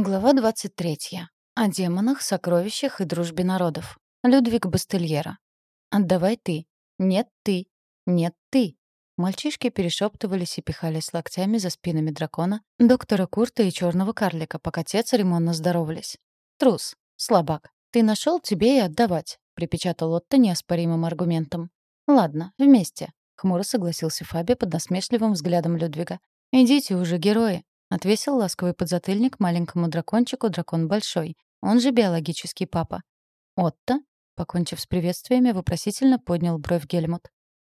Глава 23. О демонах, сокровищах и дружбе народов. Людвиг Бастельера. «Отдавай ты. Нет, ты. Нет, ты». Мальчишки перешептывались и пихались локтями за спинами дракона, доктора Курта и черного карлика, пока те церемонно здоровались. «Трус. Слабак. Ты нашел тебе и отдавать», — припечатал Отто неоспоримым аргументом. «Ладно, вместе», — хмуро согласился Фаби под насмешливым взглядом Людвига. «Идите уже, герои. Отвесил ласковый подзатыльник маленькому дракончику дракон большой, он же биологический папа. «Отто?» — покончив с приветствиями, вопросительно поднял бровь Гельмут.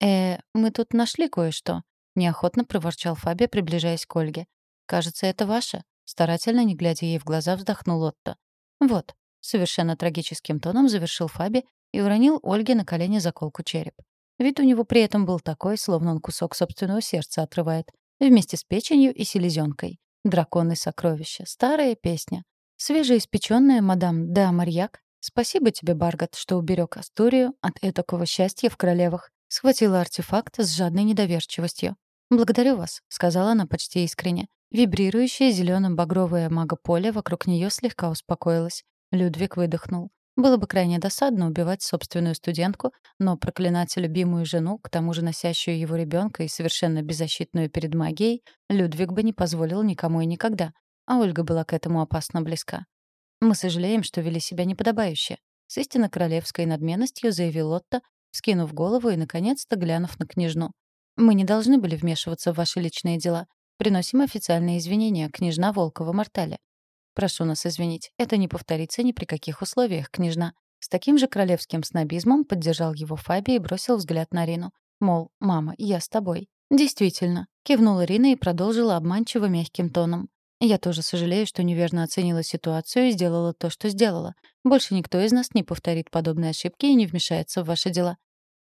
«Э, мы тут нашли кое-что», — неохотно проворчал Фаби, приближаясь к Ольге. «Кажется, это ваше», — старательно, не глядя ей в глаза, вздохнул Отто. «Вот», — совершенно трагическим тоном завершил Фаби и уронил Ольге на колени заколку череп. Вид у него при этом был такой, словно он кусок собственного сердца отрывает вместе с печенью и селезенкой. Драконы сокровища. Старая песня. Свежеиспеченная мадам да Марьяк. Спасибо тебе, Баргат, что уберег Астурию от этакого счастья в королевах. Схватила артефакт с жадной недоверчивостью. «Благодарю вас», — сказала она почти искренне. Вибрирующее зеленым багровое магополе вокруг нее слегка успокоилось. Людвиг выдохнул. Было бы крайне досадно убивать собственную студентку, но проклинать любимую жену, к тому же носящую его ребенка и совершенно беззащитную перед магией, Людвиг бы не позволил никому и никогда. А Ольга была к этому опасно близка. «Мы сожалеем, что вели себя неподобающе», — с истинно королевской надменностью заявил Лотта, скинув голову и, наконец-то, глянув на княжну. «Мы не должны были вмешиваться в ваши личные дела. Приносим официальные извинения, княжна Волкова-Мортале. Прошу нас извинить, это не повторится ни при каких условиях, княжна. С таким же королевским снобизмом поддержал его Фаби и бросил взгляд на Рину. Мол, мама, я с тобой. Действительно, кивнула Рина и продолжила обманчиво мягким тоном. Я тоже сожалею, что неверно оценила ситуацию и сделала то, что сделала. Больше никто из нас не повторит подобные ошибки и не вмешается в ваши дела.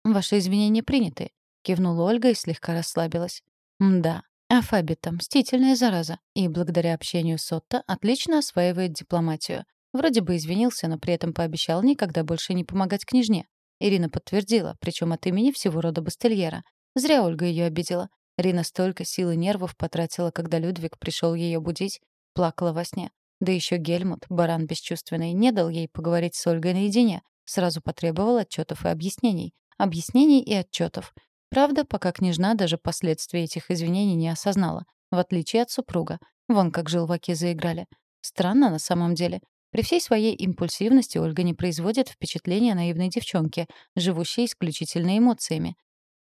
Ваши извинения приняты, кивнула Ольга и слегка расслабилась. Да, а Фаби-то мстительная зараза, и благодаря общению с Отто отлично осваивает дипломатию. Вроде бы извинился, но при этом пообещал никогда больше не помогать княжне. Ирина подтвердила, причем от имени всего рода Бастельера. Зря Ольга ее обидела. Рина столько сил и нервов потратила, когда Людвиг пришел ее будить, плакала во сне. Да еще Гельмут, баран бесчувственный, не дал ей поговорить с Ольгой наедине. Сразу потребовал отчетов и объяснений. Объяснений и отчетов. Правда, пока княжна даже последствия этих извинений не осознала, в отличие от супруга. Вон как желваки заиграли. Странно на самом деле. При всей своей импульсивности Ольга не производит впечатления наивной девчонки, живущей исключительно эмоциями.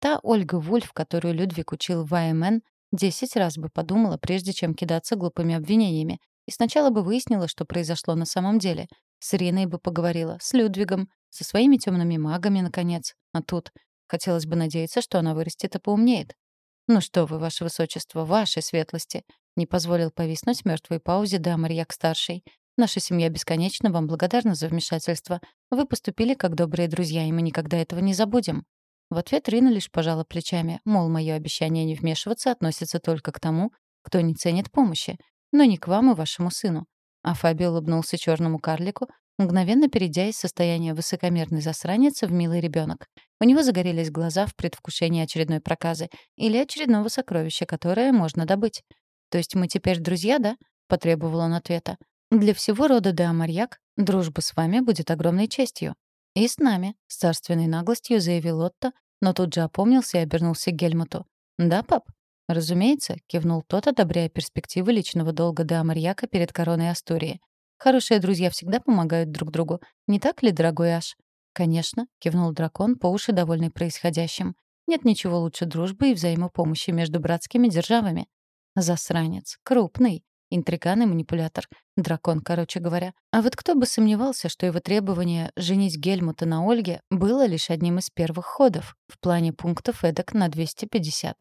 Та Ольга Вульф, которую Людвиг учил в АМН, десять раз бы подумала, прежде чем кидаться глупыми обвинениями. И сначала бы выяснила, что произошло на самом деле. С Ириной бы поговорила, с Людвигом, со своими темными магами, наконец. А тут Хотелось бы надеяться, что она вырастет и поумнеет. «Ну что вы, ваше высочество, вашей светлости!» Не позволил повиснуть мертвой паузе да Марьяк-старший. «Наша семья бесконечно вам благодарна за вмешательство. Вы поступили как добрые друзья, и мы никогда этого не забудем». В ответ Рина лишь пожала плечами, мол, мое обещание не вмешиваться относится только к тому, кто не ценит помощи, но не к вам и вашему сыну. А Фаби улыбнулся черному карлику, мгновенно перейдя из состояния высокомерной засранницы в милый ребенок. У него загорелись глаза в предвкушении очередной проказы или очередного сокровища, которое можно добыть. «То есть мы теперь друзья, да?» — потребовал он ответа. «Для всего рода де Амарьяк дружба с вами будет огромной честью». «И с нами», — с царственной наглостью заявил Отто, но тут же опомнился и обернулся к Гельмуту. «Да, пап?» «Разумеется», — кивнул тот, одобряя перспективы личного долга де Амарьяка перед короной Астурии. Хорошие друзья всегда помогают друг другу. Не так ли, дорогой Аш? Конечно, кивнул дракон, по уши довольный происходящим. Нет ничего лучше дружбы и взаимопомощи между братскими державами. Засранец, крупный, интриган и манипулятор. Дракон, короче говоря. А вот кто бы сомневался, что его требование женить Гельмута на Ольге было лишь одним из первых ходов в плане пунктов эдак на 250.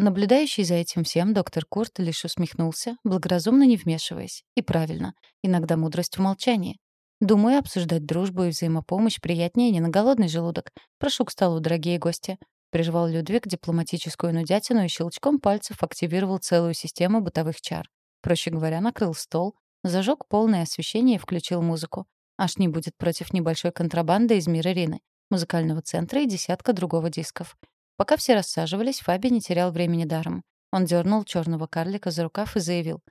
Наблюдающий за этим всем доктор Курт лишь усмехнулся, благоразумно не вмешиваясь. И правильно. Иногда мудрость в молчании. Думаю, обсуждать дружбу и взаимопомощь приятнее не на голодный желудок. Прошу к столу, дорогие гости. Прижевал Людвиг дипломатическую нудятину и щелчком пальцев активировал целую систему бытовых чар. Проще говоря, накрыл стол, зажег полное освещение и включил музыку. Аж не будет против небольшой контрабанды из мира Рины, музыкального центра и десятка другого дисков. Пока все рассаживались, Фаби не терял времени даром. Он дернул черного карлика за рукав и заявил.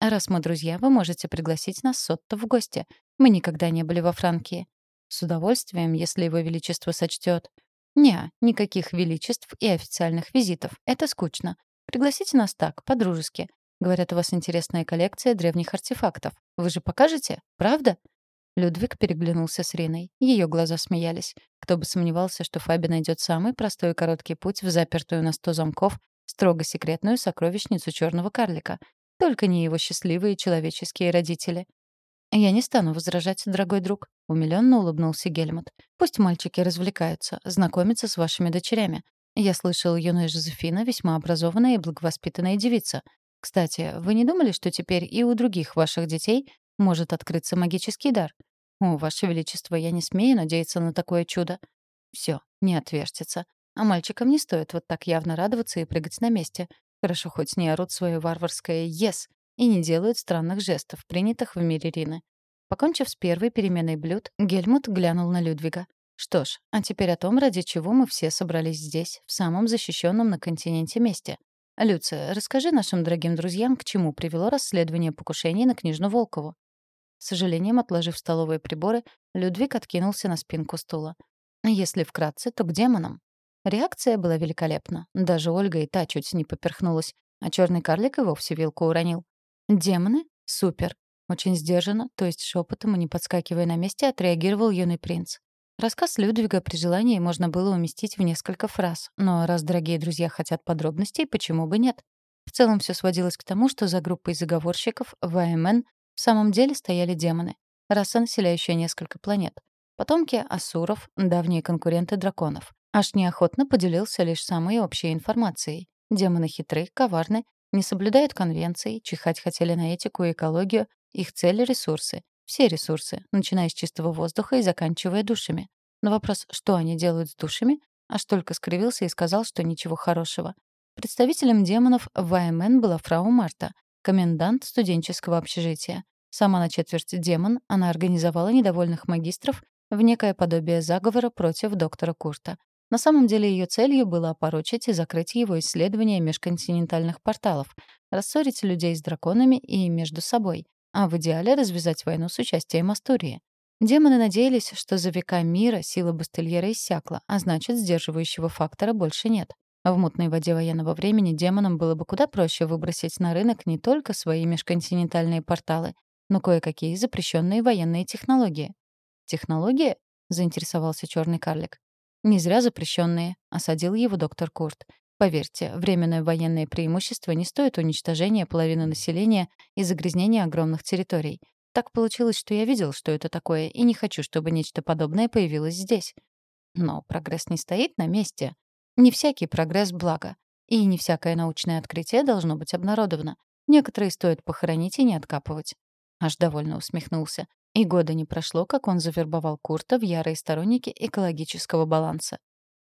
Раз мы друзья, вы можете пригласить нас с Отто в гости. Мы никогда не были во Франкии. С удовольствием, если его величество сочтет. Не, никаких величеств и официальных визитов. Это скучно. Пригласите нас так, по-дружески. Говорят, у вас интересная коллекция древних артефактов. Вы же покажете? Правда? Людвиг переглянулся с Риной. Ее глаза смеялись. Кто бы сомневался, что Фаби найдет самый простой и короткий путь в запертую на сто замков строго секретную сокровищницу черного карлика. Только не его счастливые человеческие родители. «Я не стану возражать, дорогой друг», — умилённо улыбнулся Гельмут. «Пусть мальчики развлекаются, знакомятся с вашими дочерями. Я слышал, юная Жозефина весьма образованная и благовоспитанная девица. Кстати, вы не думали, что теперь и у других ваших детей может открыться магический дар? О, ваше величество, я не смею надеяться на такое чудо. Все, не отвертится. А мальчикам не стоит вот так явно радоваться и прыгать на месте. Хорошо, хоть не орут свое варварское «ес» и не делают странных жестов, принятых в мире Рины. Покончив с первой переменой блюд, Гельмут глянул на Людвига. Что ж, а теперь о том, ради чего мы все собрались здесь, в самом защищенном на континенте месте. Люция, расскажи нашим дорогим друзьям, к чему привело расследование покушений на княжну Волкову. С сожалением, отложив столовые приборы, Людвиг откинулся на спинку стула. Если вкратце, то к демонам. Реакция была великолепна. Даже Ольга и та чуть не поперхнулась, а черный карлик и вовсе вилку уронил. «Демоны? Супер!» Очень сдержанно, то есть шепотом и не подскакивая на месте, отреагировал юный принц. Рассказ Людвига при желании можно было уместить в несколько фраз, но раз дорогие друзья хотят подробностей, почему бы нет? В целом все сводилось к тому, что за группой заговорщиков в АМН в самом деле стояли демоны, раса, населяющая несколько планет. Потомки асуров, давние конкуренты драконов. Аж неохотно поделился лишь самой общей информацией. Демоны хитры, коварны, не соблюдают конвенций, чихать хотели на этику и экологию, их цель — ресурсы. Все ресурсы, начиная с чистого воздуха и заканчивая душами. На вопрос, что они делают с душами, аж только скривился и сказал, что ничего хорошего. Представителем демонов в АМН была фрау Марта, комендант студенческого общежития. Сама на четверть демон, она организовала недовольных магистров в некое подобие заговора против доктора Курта. На самом деле ее целью было опорочить и закрыть его исследования межконтинентальных порталов, рассорить людей с драконами и между собой, а в идеале развязать войну с участием Астурии. Демоны надеялись, что за века мира сила Бастельера иссякла, а значит, сдерживающего фактора больше нет. В мутной воде военного времени демонам было бы куда проще выбросить на рынок не только свои межконтинентальные порталы, но кое-какие запрещенные военные технологии. «Технологии?» — заинтересовался черный карлик. «Не зря запрещенные», — осадил его доктор Курт. Поверьте, временное военное преимущество не стоит уничтожения половины населения и загрязнения огромных территорий. Так получилось, что я видел, что это такое, и не хочу, чтобы нечто подобное появилось здесь. Но прогресс не стоит на месте. Не всякий прогресс — благо. И не всякое научное открытие должно быть обнародовано. Некоторые стоит похоронить и не откапывать. Аж довольно усмехнулся. И года не прошло, как он завербовал Курта в ярые сторонники экологического баланса.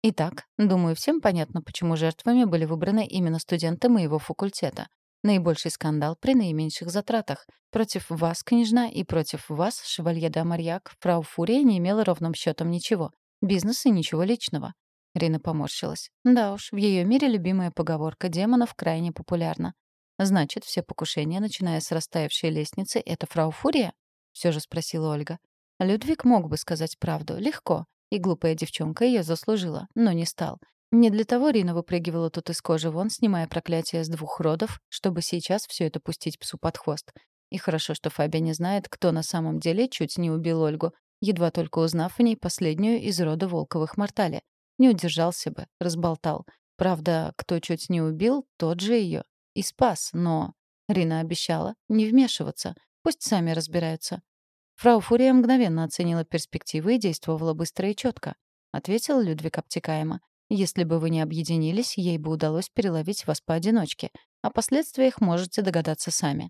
Итак, думаю, всем понятно, почему жертвами были выбраны именно студенты моего факультета. Наибольший скандал при наименьших затратах. Против вас, княжна, и против вас, шевалье де Марьяк, фрау Фурия не имела ровным счетом ничего. Бизнес и ничего личного. Рина поморщилась. Да уж, в ее мире любимая поговорка демонов крайне популярна. Значит, все покушения, начиная с растаявшей лестницы, это фрау Фурия? Все же спросила Ольга. Людвиг мог бы сказать правду. Легко. И глупая девчонка ее заслужила, но не стал. Не для того Рина выпрыгивала тут из кожи вон, снимая проклятие с двух родов, чтобы сейчас все это пустить псу под хвост. И хорошо, что Фабия не знает, кто на самом деле чуть не убил Ольгу, едва только узнав в ней последнюю из рода Волковых Мортали. Не удержался бы, разболтал. Правда, кто чуть не убил, тот же ее и спас, но... Рина обещала не вмешиваться. Пусть сами разбираются. Фрау Фурия мгновенно оценила перспективы и действовала быстро и четко. Ответил Людвиг обтекаемо. Если бы вы не объединились, ей бы удалось переловить вас поодиночке. О последствиях можете догадаться сами.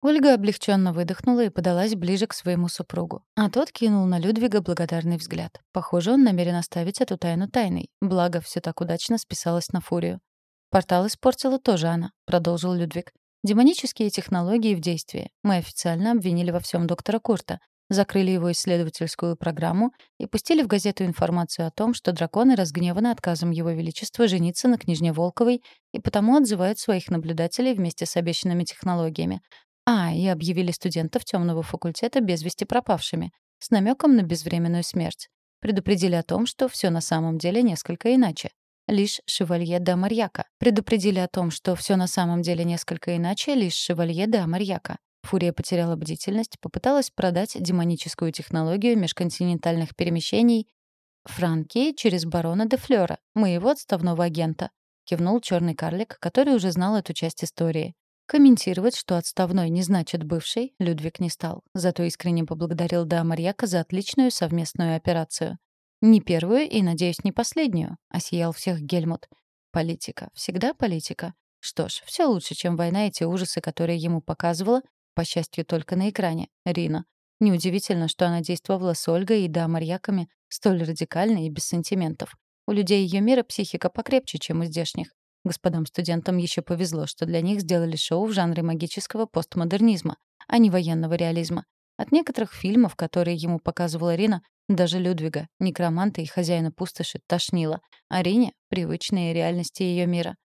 Ольга облегченно выдохнула и подалась ближе к своему супругу. А тот кинул на Людвига благодарный взгляд. Похоже, он намерен оставить эту тайну тайной. Благо, все так удачно списалось на Фурию. «Портал испортила тоже она», — продолжил Людвиг. Демонические технологии в действии. Мы официально обвинили во всем доктора Курта, закрыли его исследовательскую программу и пустили в газету информацию о том, что драконы разгневаны отказом его величества жениться на княжне Волковой и потому отзывают своих наблюдателей вместе с обещанными технологиями. А, и объявили студентов темного факультета без вести пропавшими, с намеком на безвременную смерть. Предупредили о том, что все на самом деле несколько иначе. Лишь шевалье да Марьяка. Предупредили о том, что все на самом деле несколько иначе, лишь шевалье да Марьяка. Фурия потеряла бдительность, попыталась продать демоническую технологию межконтинентальных перемещений Франки через барона де Флёра, моего отставного агента. Кивнул черный карлик, который уже знал эту часть истории. Комментировать, что отставной не значит бывший, Людвиг не стал. Зато искренне поблагодарил Да Марьяка за отличную совместную операцию. Не первую и, надеюсь, не последнюю, осиял всех Гельмут. Политика. Всегда политика. Что ж, все лучше, чем война и те ужасы, которые ему показывала, по счастью, только на экране, Рина. Неудивительно, что она действовала с Ольгой и Да Марьяками столь радикально и без сантиментов. У людей ее мира психика покрепче, чем у здешних. Господам студентам еще повезло, что для них сделали шоу в жанре магического постмодернизма, а не военного реализма. От некоторых фильмов, которые ему показывала Рина, даже Людвига, некроманта и хозяина пустоши, тошнило, а Рине — привычные реальности ее мира.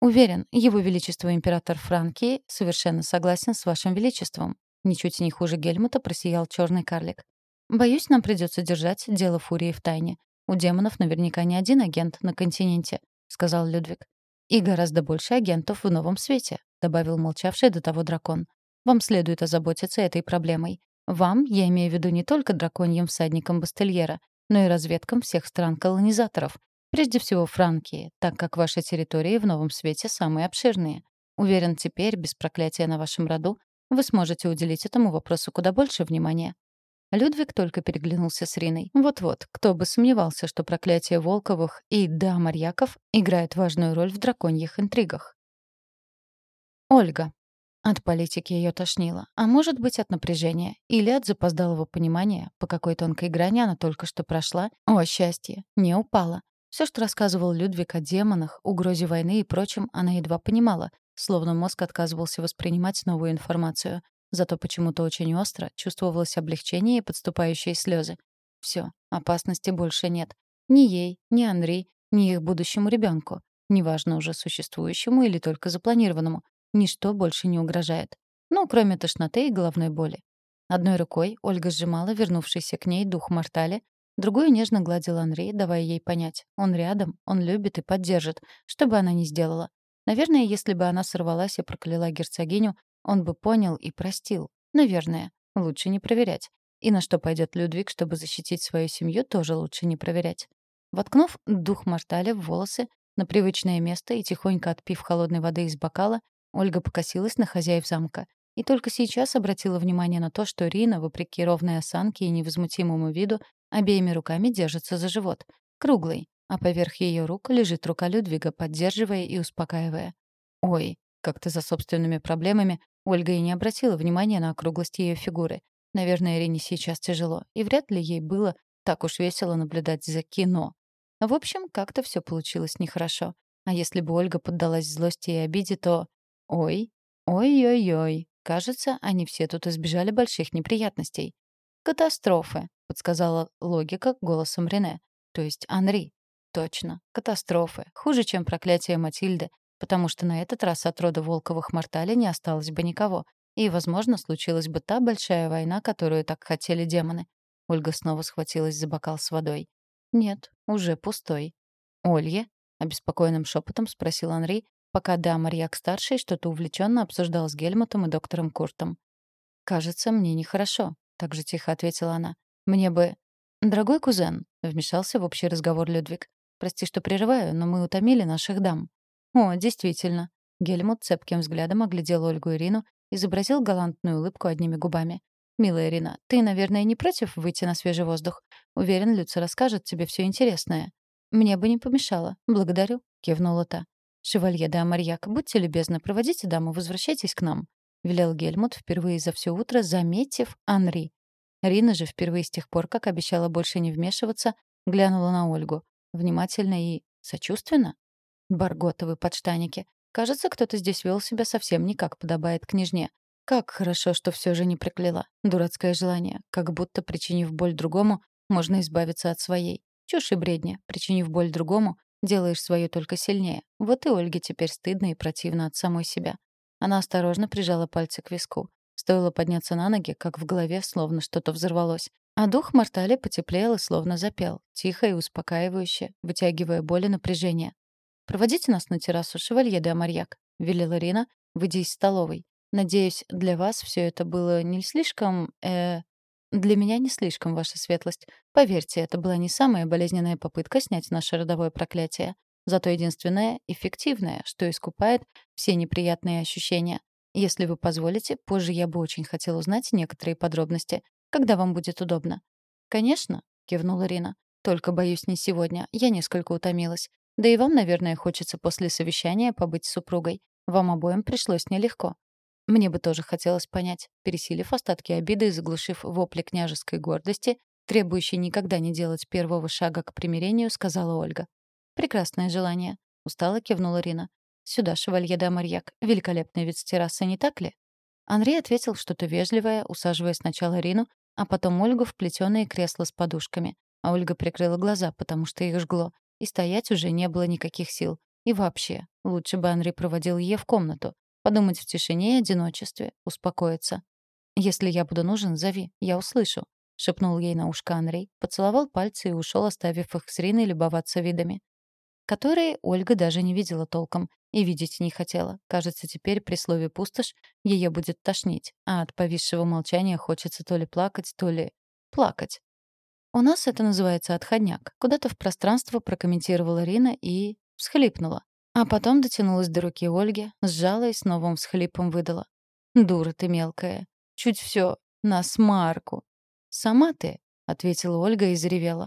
«Уверен, Его Величество Император Франкии совершенно согласен с Вашим Величеством», ничуть не хуже Гельмута просиял черный карлик. «Боюсь, нам придется держать дело Фурии в тайне. У демонов наверняка не один агент на континенте. — сказал Людвиг. «И гораздо больше агентов в новом свете», — добавил молчавший до того дракон. «Вам следует озаботиться этой проблемой. Вам, я имею в виду не только драконьим всадникам Бастельера, но и разведкам всех стран-колонизаторов, прежде всего Франкии, так как ваши территории в новом свете самые обширные. Уверен, теперь, без проклятия на вашем роду, вы сможете уделить этому вопросу куда больше внимания. Людвиг только переглянулся с Риной. Вот-вот, кто бы сомневался, что проклятие Волковых и да Марьяков играют важную роль в драконьих интригах. Ольга. От политики ее тошнило, а может быть от напряжения или от запоздалого понимания, по какой тонкой грани она только что прошла. О, счастье, не упала. Все, что рассказывал Людвиг о демонах, угрозе войны и прочем, она едва понимала, словно мозг отказывался воспринимать новую информацию. Зато почему-то очень остро чувствовалось облегчение и подступающие слезы. Все, опасности больше нет. Ни ей, ни Анри, ни их будущему ребенку, неважно уже существующему или только запланированному, ничто больше не угрожает. Ну, кроме тошноты и головной боли. Одной рукой Ольга сжимала вернувшийся к ней дух Мортали, другую нежно гладила Анри, давая ей понять. Он рядом, он любит и поддержит, что бы она ни сделала. Наверное, если бы она сорвалась и прокляла герцогиню, он бы понял и простил. Наверное. Лучше не проверять. И на что пойдет Людвиг, чтобы защитить свою семью, тоже лучше не проверять. Воткнув дух Марталя в волосы на привычное место и тихонько отпив холодной воды из бокала, Ольга покосилась на хозяев замка. И только сейчас обратила внимание на то, что Рина, вопреки ровной осанке и невозмутимому виду, обеими руками держится за живот. Круглый. А поверх ее рук лежит рука Людвига, поддерживая и успокаивая. Ой, как-то за собственными проблемами Ольга и не обратила внимания на округлость ее фигуры. Наверное, Ирине сейчас тяжело, и вряд ли ей было так уж весело наблюдать за кино. В общем, как-то все получилось нехорошо. А если бы Ольга поддалась злости и обиде, то... Ой, ой-ой-ой, кажется, они все тут избежали больших неприятностей. «Катастрофы», — подсказала логика голосом Рене, то есть Анри. Точно, катастрофы. Хуже, чем проклятие Матильды, потому что на этот раз от рода Волковых Мортали не осталось бы никого, и, возможно, случилась бы та большая война, которую так хотели демоны. Ольга снова схватилась за бокал с водой. «Нет, уже пустой». «Олье?» — обеспокоенным шепотом спросил Анри, пока да Марьяк-старший что-то увлеченно обсуждал с Гельмутом и доктором Куртом. «Кажется, мне нехорошо», — так же тихо ответила она. «Мне бы...» «Дорогой кузен», — вмешался в общий разговор Людвиг. «Прости, что прерываю, но мы утомили наших дам. «О, действительно». Гельмут цепким взглядом оглядел Ольгу Ирину, изобразил галантную улыбку одними губами. «Милая Ирина, ты, наверное, не против выйти на свежий воздух? Уверен, Люца расскажет тебе все интересное». «Мне бы не помешало. Благодарю», — кивнула та. «Шевалье да Марьяк, будьте любезны, проводите даму, возвращайтесь к нам», — велел Гельмут впервые за все утро, заметив Анри. Рина же впервые с тех пор, как обещала больше не вмешиваться, глянула на Ольгу. Внимательно и сочувственно. Барготовы подштаники. Кажется, кто-то здесь вел себя совсем не как подобает княжне. Как хорошо, что все же не прокляла. Дурацкое желание. Как будто, причинив боль другому, можно избавиться от своей. Чушь и бредня. Причинив боль другому, делаешь свою только сильнее. Вот и Ольге теперь стыдно и противно от самой себя. Она осторожно прижала пальцы к виску. Стоило подняться на ноги, как в голове словно что-то взорвалось. А дух Мартали потеплел и словно запел, тихо и успокаивающе, вытягивая боль и напряжение. «Проводите нас на террасу шевалье де Амарьяк», — велела Рина, выйдя из столовой. «Надеюсь, для вас все это было не слишком... э Для меня не слишком, ваша светлость. Поверьте, это была не самая болезненная попытка снять наше родовое проклятие. Зато единственное эффективное, что искупает все неприятные ощущения. Если вы позволите, позже я бы очень хотела узнать некоторые подробности, когда вам будет удобно. Конечно, кивнула Рина. Только боюсь не сегодня. Я несколько утомилась. Да и вам, наверное, хочется после совещания побыть с супругой. Вам обоим пришлось нелегко. Мне бы тоже хотелось понять, пересилив остатки обиды и заглушив вопли княжеской гордости, требующей никогда не делать первого шага к примирению, сказала Ольга. «Прекрасное желание», — устало кивнула Рина. «Сюда, шевалье да Марьяк. Великолепный вид с террасы, не так ли?» Андрей ответил что-то вежливое, усаживая сначала Рину, а потом Ольгу в плетёное кресло с подушками. А Ольга прикрыла глаза, потому что их жгло. И стоять уже не было никаких сил. И вообще, лучше бы Андрей проводил ее в комнату. Подумать в тишине и одиночестве, успокоиться. «Если я буду нужен, зови, я услышу», — шепнул ей на ушко Андрей, поцеловал пальцы и ушел, оставив их с Риной любоваться видами которые Ольга даже не видела толком и видеть не хотела. Кажется, теперь при слове «пустошь» ее будет тошнить, а от повисшего молчания хочется то ли плакать, то ли плакать. «У нас это называется отходняк», — куда-то в пространство прокомментировала Рина и всхлипнула. А потом дотянулась до руки Ольги, сжала и с новым всхлипом выдала. «Дура ты мелкая. Чуть все на смарку». «Сама ты», — ответила Ольга и заревела.